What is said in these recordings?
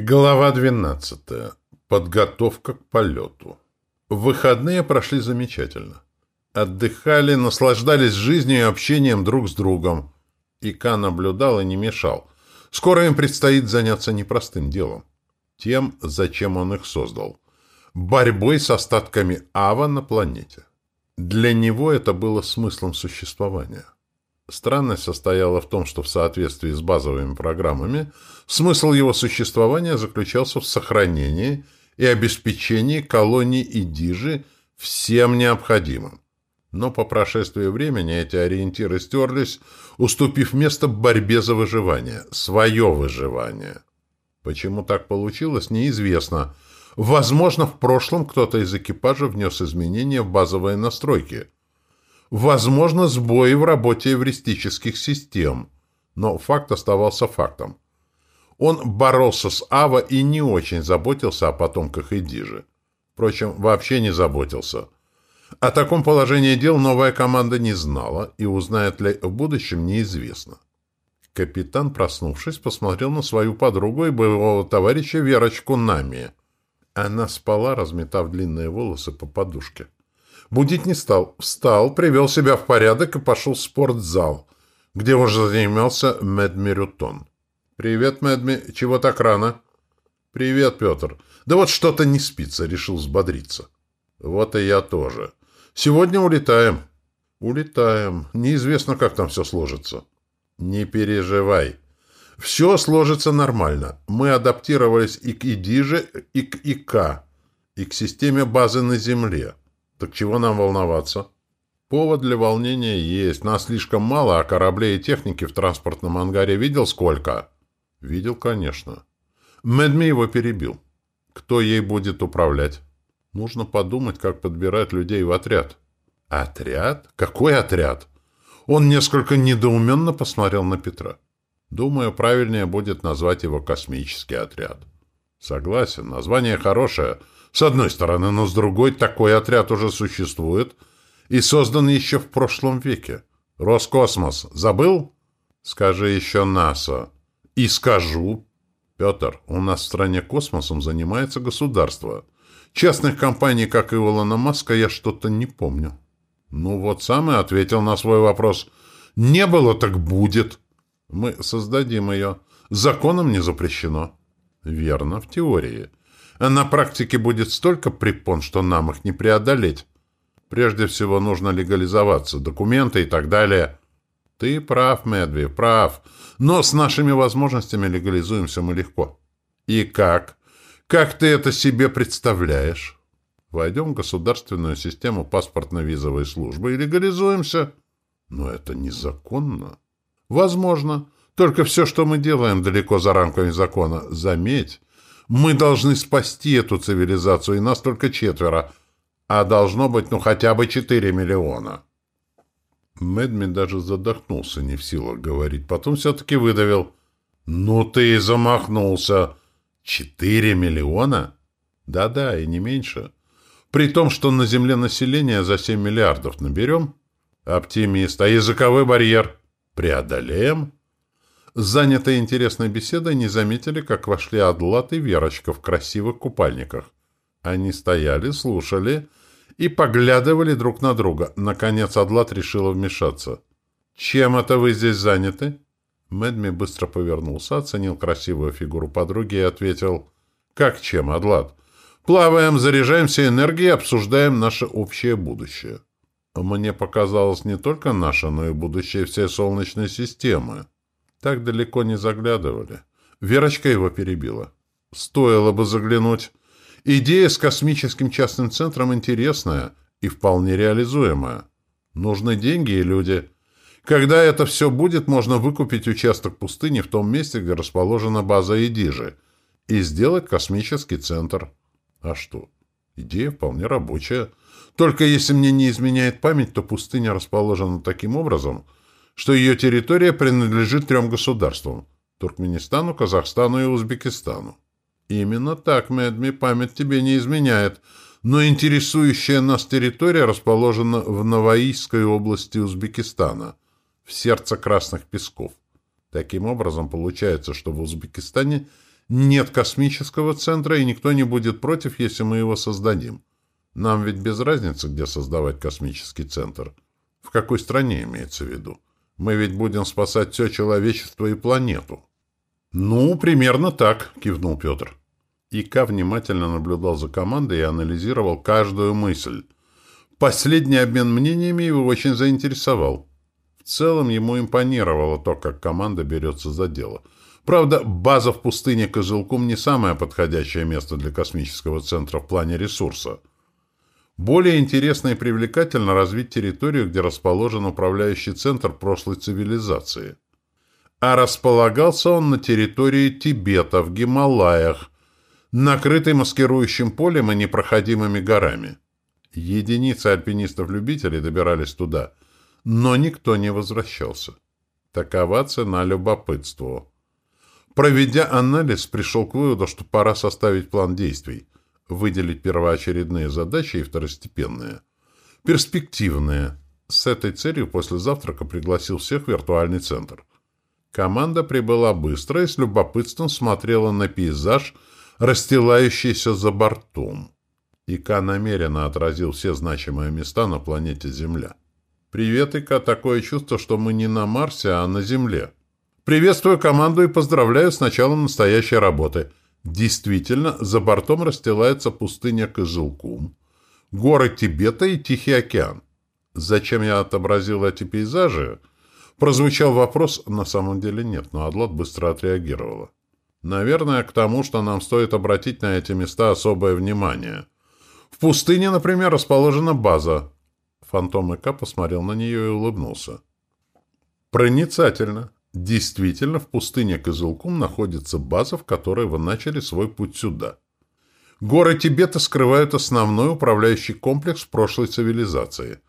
Глава 12. Подготовка к полету. Выходные прошли замечательно. Отдыхали, наслаждались жизнью и общением друг с другом. Ика наблюдал и не мешал. Скоро им предстоит заняться непростым делом. Тем, зачем он их создал. Борьбой с остатками Ава на планете. Для него это было смыслом существования. Странность состояла в том, что в соответствии с базовыми программами смысл его существования заключался в сохранении и обеспечении колонии Идижи всем необходимым. Но по прошествии времени эти ориентиры стерлись, уступив место борьбе за выживание, свое выживание. Почему так получилось, неизвестно. Возможно, в прошлом кто-то из экипажа внес изменения в базовые настройки – Возможно, сбои в работе эвристических систем, но факт оставался фактом. Он боролся с Ава и не очень заботился о потомках Эдижи. Впрочем, вообще не заботился. О таком положении дел новая команда не знала, и узнает ли в будущем, неизвестно. Капитан, проснувшись, посмотрел на свою подругу и боевого товарища Верочку Нами. Она спала, разметав длинные волосы по подушке. Будить не стал. Встал, привел себя в порядок и пошел в спортзал, где уже занимался Медми Рютон. «Привет, Медми. Чего так рано?» «Привет, Петр. Да вот что-то не спится, решил взбодриться». «Вот и я тоже. Сегодня улетаем». «Улетаем. Неизвестно, как там все сложится». «Не переживай. Все сложится нормально. Мы адаптировались и к ИДИЖе, и к ИК, и к системе базы на Земле». Так чего нам волноваться? Повод для волнения есть. Нас слишком мало, а кораблей и техники в транспортном ангаре видел сколько? Видел, конечно. Медми его перебил. Кто ей будет управлять? Нужно подумать, как подбирать людей в отряд. Отряд? Какой отряд? Он несколько недоуменно посмотрел на Петра. Думаю, правильнее будет назвать его космический отряд. Согласен, название хорошее — с одной стороны, но с другой, такой отряд уже существует и создан еще в прошлом веке. Роскосмос. Забыл? Скажи еще НАСА. И скажу. Петр, у нас в стране космосом занимается государство. Частных компаний, как и у Илона Маска, я что-то не помню. Ну вот сам и ответил на свой вопрос. Не было, так будет. Мы создадим ее. Законом не запрещено. Верно, в теории. На практике будет столько препон, что нам их не преодолеть. Прежде всего нужно легализоваться, документы и так далее. Ты прав, Медви, прав. Но с нашими возможностями легализуемся мы легко. И как? Как ты это себе представляешь? Войдем в государственную систему паспортно-визовой службы и легализуемся. Но это незаконно. Возможно. Только все, что мы делаем, далеко за рамками закона. Заметь, мы должны спасти эту цивилизацию, и нас только четверо. А должно быть, ну, хотя бы четыре миллиона. Мэдми даже задохнулся, не в силах говорить. Потом все-таки выдавил. «Ну ты и замахнулся! Четыре миллиона?» «Да-да, и не меньше. При том, что на Земле население за семь миллиардов наберем?» «Оптимист. А языковой барьер?» «Преодолеем?» Занятые интересной беседой не заметили, как вошли Адлат и Верочка в красивых купальниках. Они стояли, слушали и поглядывали друг на друга. Наконец Адлат решила вмешаться. «Чем это вы здесь заняты?» Мэдми быстро повернулся, оценил красивую фигуру подруги и ответил. «Как чем, Адлат? Плаваем, заряжаемся энергией, обсуждаем наше общее будущее». Мне показалось не только наше, но и будущее всей Солнечной системы. Так далеко не заглядывали. Верочка его перебила. Стоило бы заглянуть. Идея с космическим частным центром интересная и вполне реализуемая. Нужны деньги и люди. Когда это все будет, можно выкупить участок пустыни в том месте, где расположена база Эдижи, и сделать космический центр. А что? Идея вполне рабочая. Только если мне не изменяет память, то пустыня расположена таким образом – что ее территория принадлежит трем государствам – Туркменистану, Казахстану и Узбекистану. Именно так, Медми, память тебе не изменяет, но интересующая нас территория расположена в Новоийской области Узбекистана, в сердце Красных Песков. Таким образом, получается, что в Узбекистане Нет космического центра, и никто не будет против, если мы его создадим. Нам ведь без разницы, где создавать космический центр. В какой стране имеется в виду. Мы ведь будем спасать все человечество и планету. «Ну, примерно так», — кивнул Петр. Ика внимательно наблюдал за командой и анализировал каждую мысль. Последний обмен мнениями его очень заинтересовал. В целом ему импонировало то, как команда берется за дело. Правда, база в пустыне Козылкум не самое подходящее место для космического центра в плане ресурса. Более интересно и привлекательно развить территорию, где расположен управляющий центр прошлой цивилизации. А располагался он на территории Тибета, в Гималаях, накрытый маскирующим полем и непроходимыми горами. Единицы альпинистов-любителей добирались туда, но никто не возвращался. Такова цена любопытству. Проведя анализ, пришел к выводу, что пора составить план действий, выделить первоочередные задачи и второстепенные. Перспективные. С этой целью после завтрака пригласил всех в виртуальный центр. Команда прибыла быстро и с любопытством смотрела на пейзаж, расстилающийся за бортом. Ика намеренно отразил все значимые места на планете Земля. «Привет, Ика. Такое чувство, что мы не на Марсе, а на Земле. Приветствую команду и поздравляю с началом настоящей работы. Действительно, за бортом расстилается пустыня Кызылкум, горы Тибета и Тихий океан. Зачем я отобразил эти пейзажи? Прозвучал вопрос, на самом деле нет, но Адлот быстро отреагировала. Наверное, к тому, что нам стоит обратить на эти места особое внимание. В пустыне, например, расположена база. Фантом ИК посмотрел на нее и улыбнулся. Проницательно. Действительно, в пустыне Кызылкум находится база, в которой вы начали свой путь сюда. Горы Тибета скрывают основной управляющий комплекс прошлой цивилизации.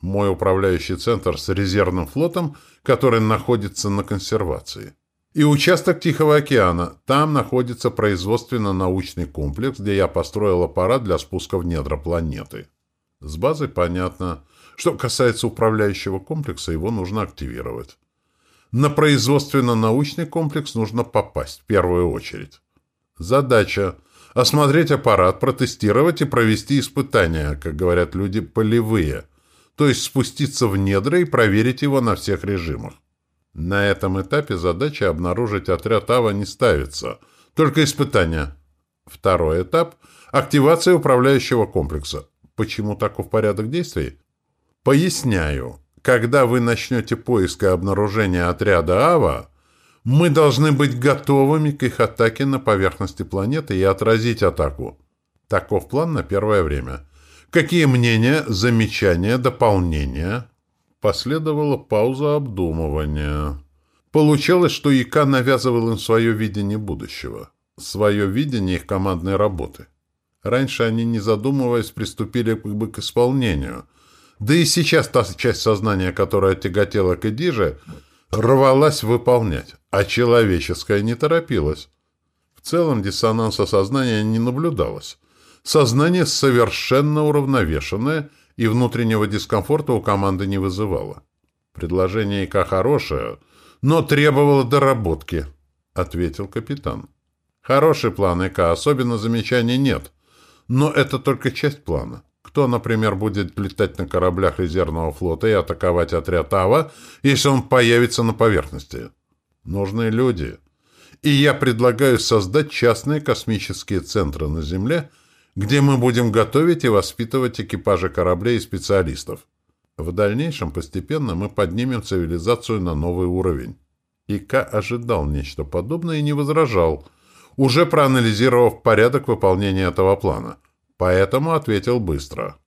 Мой управляющий центр с резервным флотом, который находится на консервации. И участок Тихого океана. Там находится производственно-научный комплекс, где я построил аппарат для спуска в недра планеты. С базой понятно. Что касается управляющего комплекса, его нужно активировать. На производственно-научный комплекс нужно попасть в первую очередь. Задача – осмотреть аппарат, протестировать и провести испытания, как говорят люди, полевые, то есть спуститься в недра и проверить его на всех режимах. На этом этапе задача обнаружить отряд АВА не ставится, только испытания. Второй этап – активация управляющего комплекса. Почему таков порядок действий? Поясняю. Когда вы начнете поиск и обнаружение отряда АВА, мы должны быть готовыми к их атаке на поверхности планеты и отразить атаку. Таков план на первое время. Какие мнения, замечания, дополнения? Последовала пауза обдумывания. Получалось, что ИК навязывал им свое видение будущего, свое видение их командной работы. Раньше они, не задумываясь, приступили бы к исполнению. Да и сейчас та часть сознания, которая тяготела к Эдиже, рвалась выполнять, а человеческая не торопилась. В целом диссонанса сознания не наблюдалось. Сознание совершенно уравновешенное – и внутреннего дискомфорта у команды не вызывало. Предложение ИК хорошее, но требовало доработки, — ответил капитан. Хороший план ИК, особенно замечаний нет. Но это только часть плана. Кто, например, будет летать на кораблях резервного флота и атаковать отряд АВА, если он появится на поверхности? Нужны люди. И я предлагаю создать частные космические центры на Земле — где мы будем готовить и воспитывать экипажи кораблей и специалистов. В дальнейшем постепенно мы поднимем цивилизацию на новый уровень. Ика ожидал нечто подобное и не возражал, уже проанализировав порядок выполнения этого плана. Поэтому ответил быстро.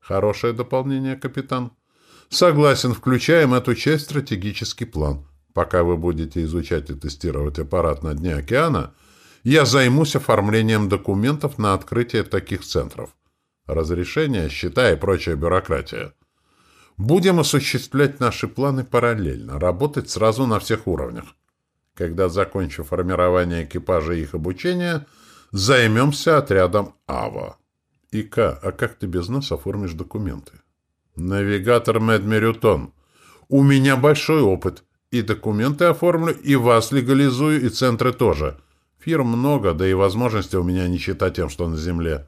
Хорошее дополнение, капитан. Согласен, включаем эту часть в стратегический план. Пока вы будете изучать и тестировать аппарат на дне океана – я займусь оформлением документов на открытие таких центров. Разрешение, счета и прочая бюрократия. Будем осуществлять наши планы параллельно, работать сразу на всех уровнях. Когда закончу формирование экипажа и их обучения, займемся отрядом АВА. Ика, а как ты без нас оформишь документы? Навигатор Медмерютон. У меня большой опыт. И документы оформлю, и вас легализую, и центры тоже. Фирм много, да и возможности у меня не считать тем, что на Земле.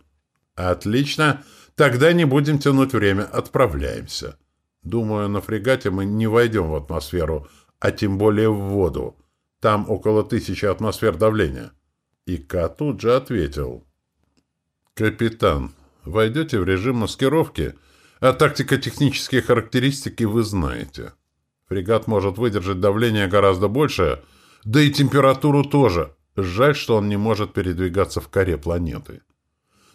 Отлично. Тогда не будем тянуть время. Отправляемся. Думаю, на фрегате мы не войдем в атмосферу, а тем более в воду. Там около тысячи атмосфер давления. И Ка тут же ответил. «Капитан, войдете в режим маскировки, а тактико-технические характеристики вы знаете. Фрегат может выдержать давление гораздо большее, да и температуру тоже. Жаль, что он не может передвигаться в коре планеты.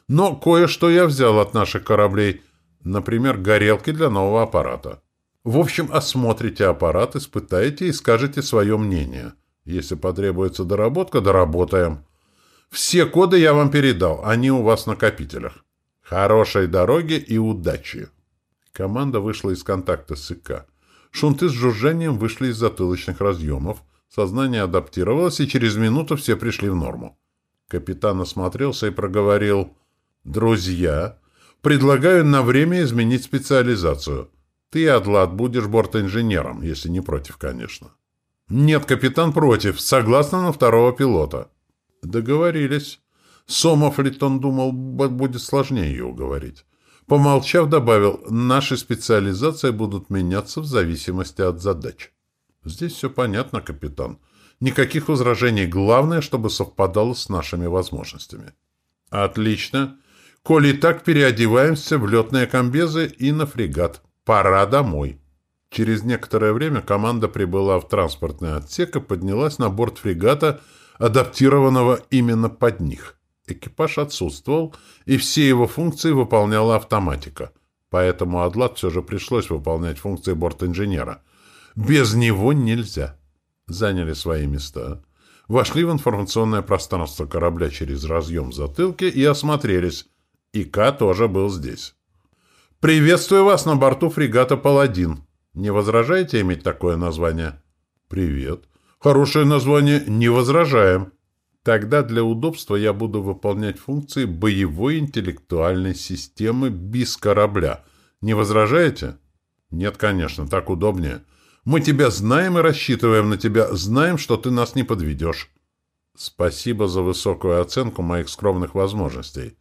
Но кое-что я взял от наших кораблей, например, горелки для нового аппарата. В общем, осмотрите аппарат, испытаете и скажете свое мнение. Если потребуется доработка, доработаем. Все коды я вам передал, они у вас в накопителях. Хорошей дороги и удачи. Команда вышла из контакта с ИК. Шунты с жужжанием вышли из затылочных разъемов, Сознание адаптировалось, и через минуту все пришли в норму. Капитан осмотрелся и проговорил. «Друзья, предлагаю на время изменить специализацию. Ты, Адлад, будешь бортинженером, если не против, конечно». «Нет, капитан против. Согласно на второго пилота». «Договорились». Сомов Литон думал, будет сложнее ее уговорить. Помолчав, добавил, наши специализации будут меняться в зависимости от задач. Здесь все понятно, капитан. Никаких возражений. Главное, чтобы совпадало с нашими возможностями. Отлично. Коли так, переодеваемся в летные комбезы и на фрегат. Пора домой. Через некоторое время команда прибыла в транспортный отсек и поднялась на борт фрегата, адаптированного именно под них. Экипаж отсутствовал, и все его функции выполняла автоматика. Поэтому Адлат все же пришлось выполнять функции борт-инженера – без него нельзя. Заняли свои места. Вошли в информационное пространство корабля через разъем в затылке и осмотрелись. ИК тоже был здесь. «Приветствую вас на борту фрегата «Паладин». Не возражаете иметь такое название?» «Привет. Хорошее название. Не возражаем». Тогда для удобства я буду выполнять функции боевой интеллектуальной системы без корабля. Не возражаете? Нет, конечно, так удобнее. Мы тебя знаем и рассчитываем на тебя, знаем, что ты нас не подведешь. Спасибо за высокую оценку моих скромных возможностей.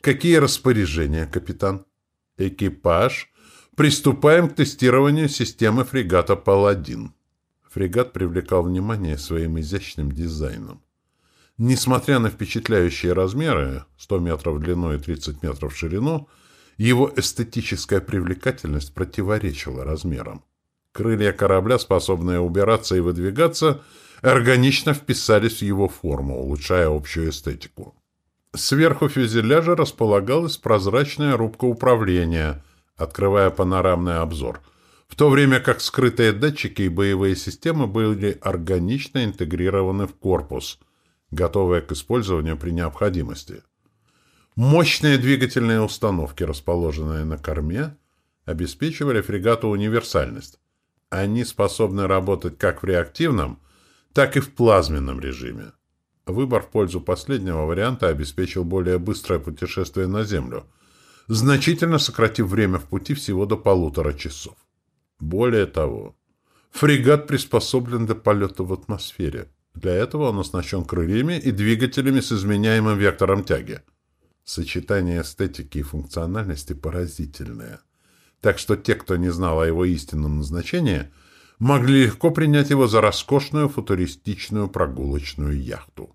Какие распоряжения, капитан? Экипаж. Приступаем к тестированию системы фрегата «Паладин». Фрегат привлекал внимание своим изящным дизайном. Несмотря на впечатляющие размеры, 100 метров в длину и 30 метров в ширину, его эстетическая привлекательность противоречила размерам. Крылья корабля, способные убираться и выдвигаться, органично вписались в его форму, улучшая общую эстетику. Сверху фюзеляжа располагалась прозрачная рубка управления, открывая панорамный обзор, в то время как скрытые датчики и боевые системы были органично интегрированы в корпус, готовые к использованию при необходимости. Мощные двигательные установки, расположенные на корме, обеспечивали фрегату универсальность, они способны работать как в реактивном, так и в плазменном режиме. Выбор в пользу последнего варианта обеспечил более быстрое путешествие на Землю, значительно сократив время в пути всего до полутора часов. Более того, фрегат приспособлен для полета в атмосфере. Для этого он оснащен крыльями и двигателями с изменяемым вектором тяги. Сочетание эстетики и функциональности поразительное так что те, кто не знал о его истинном назначении, могли легко принять его за роскошную футуристичную прогулочную яхту.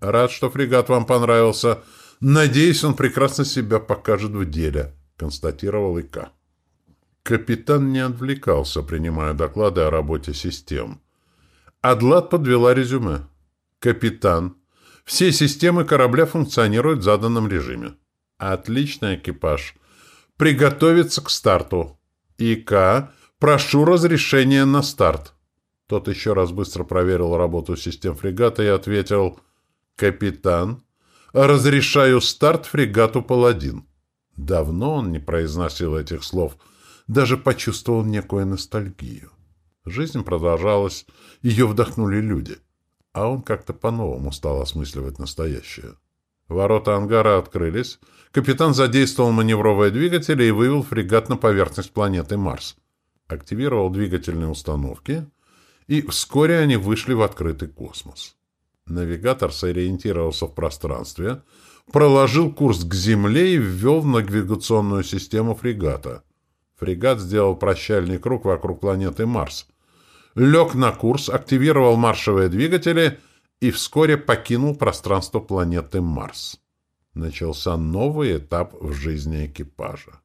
«Рад, что фрегат вам понравился. Надеюсь, он прекрасно себя покажет в деле», — констатировал Ика. Капитан не отвлекался, принимая доклады о работе систем. Адлад подвела резюме. «Капитан, все системы корабля функционируют в заданном режиме. Отличный экипаж. Приготовиться к старту. ИК, прошу разрешения на старт. Тот еще раз быстро проверил работу систем фрегата и ответил «Капитан, разрешаю старт фрегату «Паладин». Давно он не произносил этих слов, даже почувствовал некую ностальгию. Жизнь продолжалась, ее вдохнули люди, а он как-то по-новому стал осмысливать настоящее. Ворота ангара открылись, капитан задействовал маневровые двигатели и вывел фрегат на поверхность планеты Марс. Активировал двигательные установки, и вскоре они вышли в открытый космос. Навигатор сориентировался в пространстве, проложил курс к Земле и ввел в навигационную систему фрегата. Фрегат сделал прощальный круг вокруг планеты Марс. Лег на курс, активировал маршевые двигатели и вскоре покинул пространство планеты Марс. Начался новый этап в жизни экипажа.